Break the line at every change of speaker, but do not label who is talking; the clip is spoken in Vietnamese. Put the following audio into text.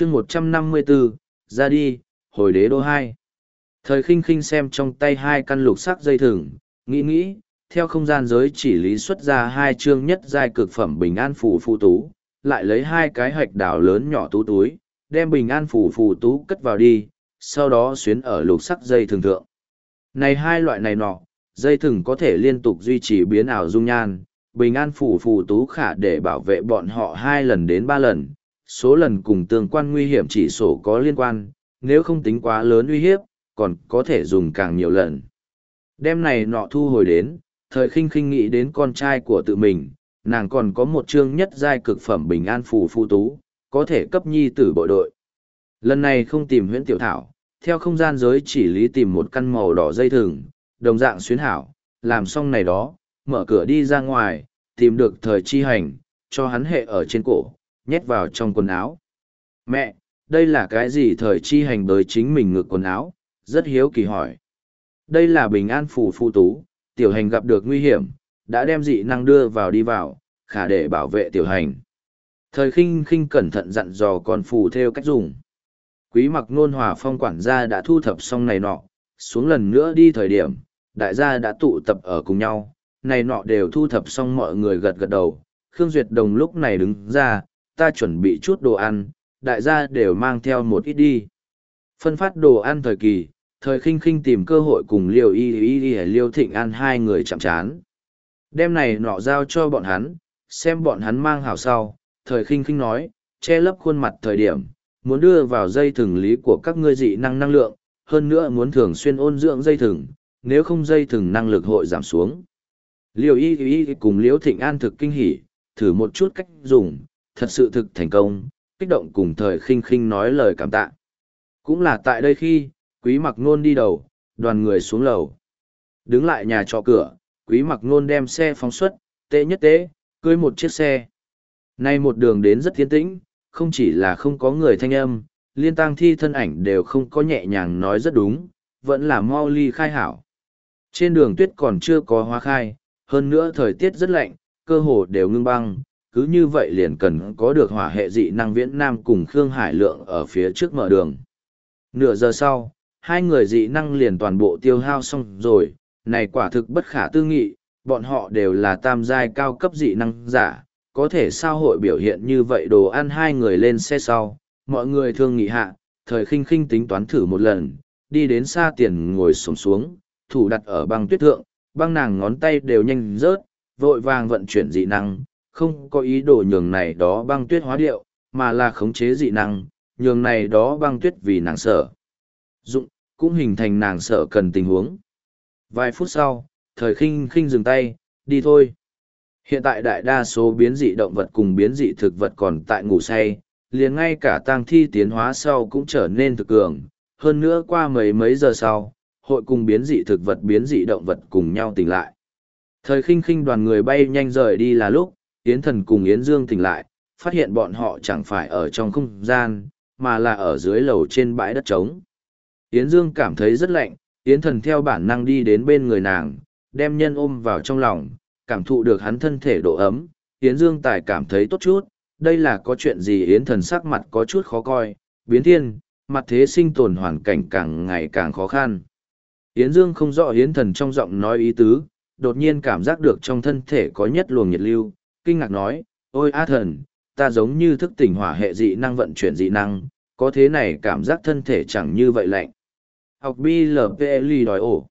chương một trăm năm mươi bốn ra đi, hồi đế đô hai. Thời khinh khinh xem trong tay hai căn lục sắc dây thừng, nghĩ nghĩ, theo không gian giới chỉ lý xuất ra hai chương nhất giai cực phẩm bình an phủ phù tú, lại lấy hai cái hạch đảo lớn nhỏ tú túi, đem bình an phủ phù tú cất vào đi, sau đó xuyến ở lục sắc dây thường thượng. Này hai loại này nọ, dây thừng có thể liên tục duy trì biến ảo dung nhan, bình an phủ phù tú khả để bảo vệ bọn họ hai lần đến ba lần số lần cùng tương quan nguy hiểm chỉ sổ có liên quan nếu không tính quá lớn uy hiếp còn có thể dùng càng nhiều lần. Đêm này nọ thu hồi đến thời khinh khinh nghĩ đến con trai của tự mình nàng còn có một chương nhất giai cực phẩm bình an phù phù tú có thể cấp nhi tử bộ đội. Lần này không tìm huyễn tiểu thảo theo không gian giới chỉ lý tìm một căn màu đỏ dây thừng đồng dạng xuyến hảo làm xong này đó mở cửa đi ra ngoài, tìm được thời chi hành, cho hắn hệ ở trên cổ, nhét vào trong quần áo. Mẹ, đây là cái gì thời chi hành tới chính mình ngược quần áo? Rất hiếu kỳ hỏi. Đây là bình an phủ phụ tú, tiểu hành gặp được nguy hiểm, đã đem dị năng đưa vào đi vào, khả để bảo vệ tiểu hành. Thời khinh khinh cẩn thận dặn dò còn phù theo cách dùng. Quý mặc nôn hòa phong quản gia đã thu thập xong này nọ, xuống lần nữa đi thời điểm, đại gia đã tụ tập ở cùng nhau, này nọ đều thu thập xong mọi người gật gật đầu. Khương Duyệt Đồng lúc này đứng ra, ta chuẩn bị chút đồ ăn, đại gia đều mang theo một ít đi. Phân phát đồ ăn thời kỳ, thời khinh khinh tìm cơ hội cùng liều y y y liêu thịnh ăn hai người chạm chán. Đêm này nọ giao cho bọn hắn, xem bọn hắn mang hảo sau, thời khinh khinh nói, che lấp khuôn mặt thời điểm, muốn đưa vào dây thừng lý của các ngươi dị năng năng lượng, hơn nữa muốn thường xuyên ôn dưỡng dây thừng, nếu không dây thừng năng lực hội giảm xuống. Liêu y y cùng Liễu Thịnh An thực kinh hỉ, thử một chút cách dùng, thật sự thực thành công, kích động cùng thời khinh khinh nói lời cảm tạ. Cũng là tại đây khi, quý mặc nôn đi đầu, đoàn người xuống lầu. Đứng lại nhà trọ cửa, quý mặc nôn đem xe phóng xuất, tệ nhất tế, cưới một chiếc xe. Nay một đường đến rất thiên tĩnh, không chỉ là không có người thanh âm, liên tang thi thân ảnh đều không có nhẹ nhàng nói rất đúng, vẫn là mau ly khai hảo. Trên đường tuyết còn chưa có hoa khai, hơn nữa thời tiết rất lạnh, cơ hồ đều ngưng băng, cứ như vậy liền cần có được hỏa hệ dị năng viễn nam cùng Khương Hải Lượng ở phía trước mở đường. Nửa giờ sau, hai người dị năng liền toàn bộ tiêu hao xong rồi, này quả thực bất khả tư nghị, bọn họ đều là tam giai cao cấp dị năng giả, có thể sao hội biểu hiện như vậy đồ ăn hai người lên xe sau, mọi người thương nghị hạ, thời khinh khinh tính toán thử một lần, đi đến xa tiền ngồi sổng xuống, thủ đặt ở băng tuyết thượng, băng nàng ngón tay đều nhanh rớt, vội vàng vận chuyển dị năng, không có ý đồ nhường này đó băng tuyết hóa điệu, mà là khống chế dị năng, nhường này đó băng tuyết vì nàng sợ. Dụng, cũng hình thành nàng sợ cần tình huống. Vài phút sau, thời khinh khinh dừng tay, đi thôi. Hiện tại đại đa số biến dị động vật cùng biến dị thực vật còn tại ngủ say, liền ngay cả tang thi tiến hóa sau cũng trở nên thực cường. Hơn nữa qua mấy mấy giờ sau, hội cùng biến dị thực vật biến dị động vật cùng nhau tỉnh lại. Thời khinh khinh đoàn người bay nhanh rời đi là lúc, Yến Thần cùng Yến Dương tỉnh lại, phát hiện bọn họ chẳng phải ở trong không gian, mà là ở dưới lầu trên bãi đất trống. Yến Dương cảm thấy rất lạnh, Yến Thần theo bản năng đi đến bên người nàng, đem nhân ôm vào trong lòng, cảm thụ được hắn thân thể độ ấm. Yến Dương tài cảm thấy tốt chút, đây là có chuyện gì Yến Thần sắc mặt có chút khó coi, biến thiên, mặt thế sinh tồn hoàn cảnh càng ngày càng khó khăn. Yến Dương không rõ Yến thần trong giọng nói ý tứ, đột nhiên cảm giác được trong thân thể có nhất luồng nhiệt lưu, kinh ngạc nói, ôi á thần, ta giống như thức tỉnh hỏa hệ dị năng vận chuyển dị năng, có thế này cảm giác thân thể chẳng như vậy lạnh. Học BLPLI đòi ổ.